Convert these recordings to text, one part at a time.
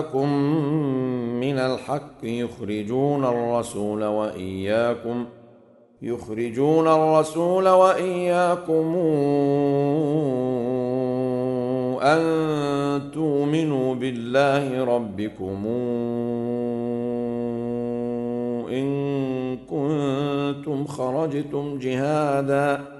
جاءكم من الحق يخرجون الرسول وإياكم يخرجون الرسول وإياكم أن تؤمنوا بالله ربكم إن كنتم خرجتم جهادا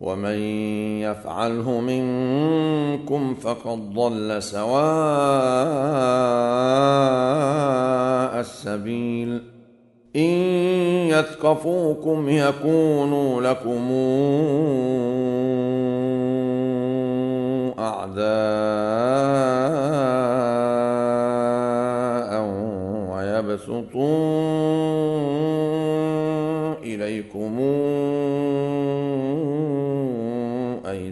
ومن يفعله منكم فقد ضل سواء السبيل. إن يثقفوكم يكونوا لكم أعداء ويبسطوا إليكم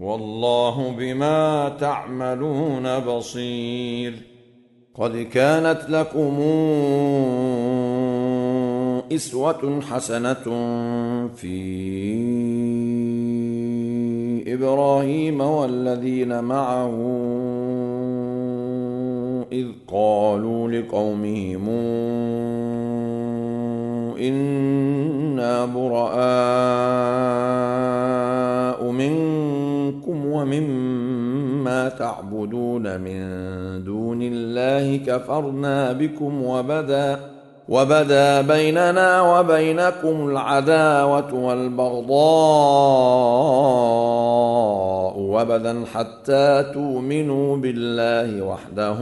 والله بما تعملون بصير. قد كانت لكم إسوة حسنة في إبراهيم والذين معه إذ قالوا لقومهم إنا براء ومما تعبدون من دون الله كفرنا بكم وبدا وبدا بيننا وبينكم العداوة والبغضاء وبدا حتى تؤمنوا بالله وحده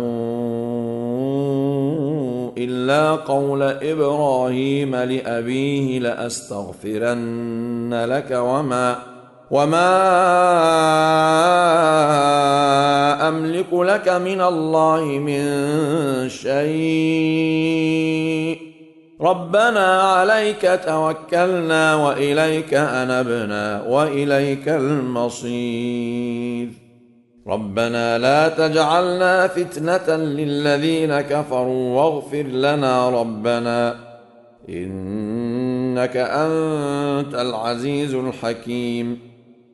إلا قول إبراهيم لأبيه لأستغفرن لك وما وما املك لك من الله من شيء. ربنا عليك توكلنا واليك انبنا واليك المصير. ربنا لا تجعلنا فتنه للذين كفروا واغفر لنا ربنا انك انت العزيز الحكيم.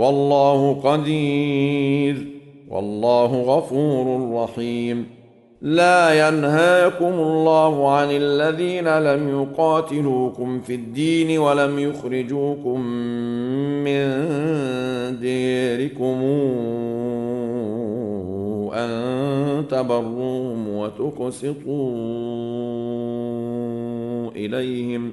والله قدير والله غفور رحيم. لا ينهاكم الله عن الذين لم يقاتلوكم في الدين ولم يخرجوكم من ديركم أن تبروهم وتقسطوا إليهم.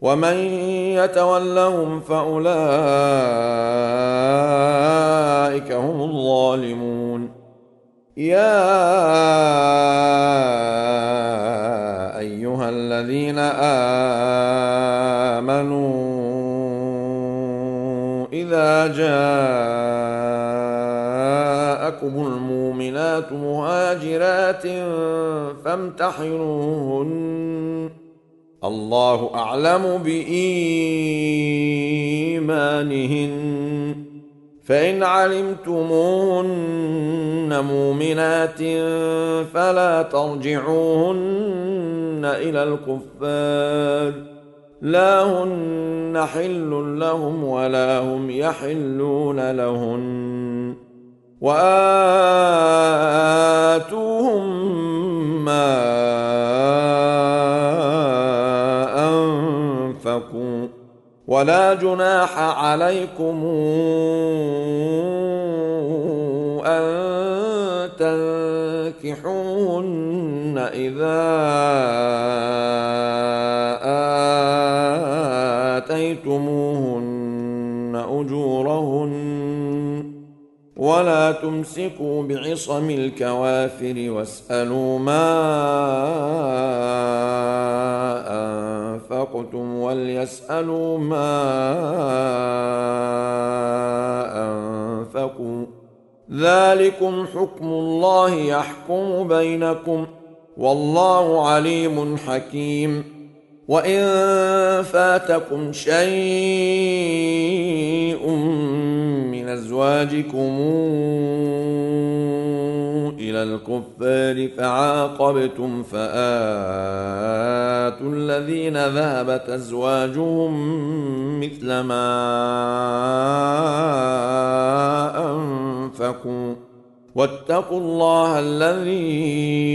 ومن يتولهم فأولئك هم الظالمون. يا أيها الذين آمنوا إذا جاءكم المؤمنات مهاجرات فامتحنوهن الله أعلم بإيمانهن. فإن علمتموهن مؤمنات فلا ترجعوهن إلى الكفار. لا هن حل لهم ولا هم يحلون لهن. وآتوهم ولا جناح عليكم أن تنكحوهن إذا آتيتموهن أجورهن ولا تمسكوا بعصم الكوافر واسألوا ما أنفقتم وليسألوا ما أنفقوا. ذلكم حكم الله يحكم بينكم. والله عليم حكيم. وإن فاتكم شيء من أزواجكم إلى الكفار فعاقبتم فآتوا الذين ذهبت أزواجهم مثل ما أنفقوا واتقوا الله الذي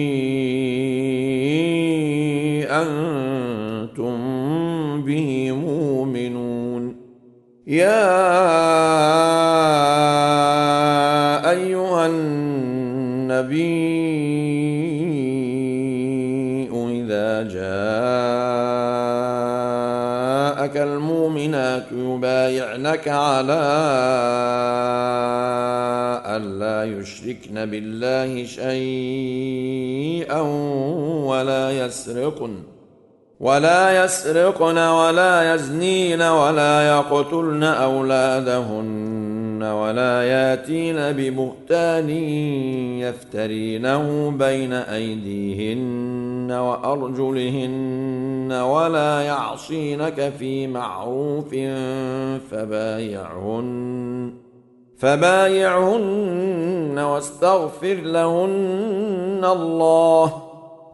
أنتم به مؤمنون. يا أيها النبي إذا جاءك المؤمنات يبايعنك على ألا يشركن بالله شيئا ولا يسرقن. ولا يسرقن ولا يزنين ولا يقتلن أولادهن ولا ياتين ببهتان يفترينه بين أيديهن وأرجلهن ولا يعصينك في معروف فبايعهن فبايعهن واستغفر لهن الله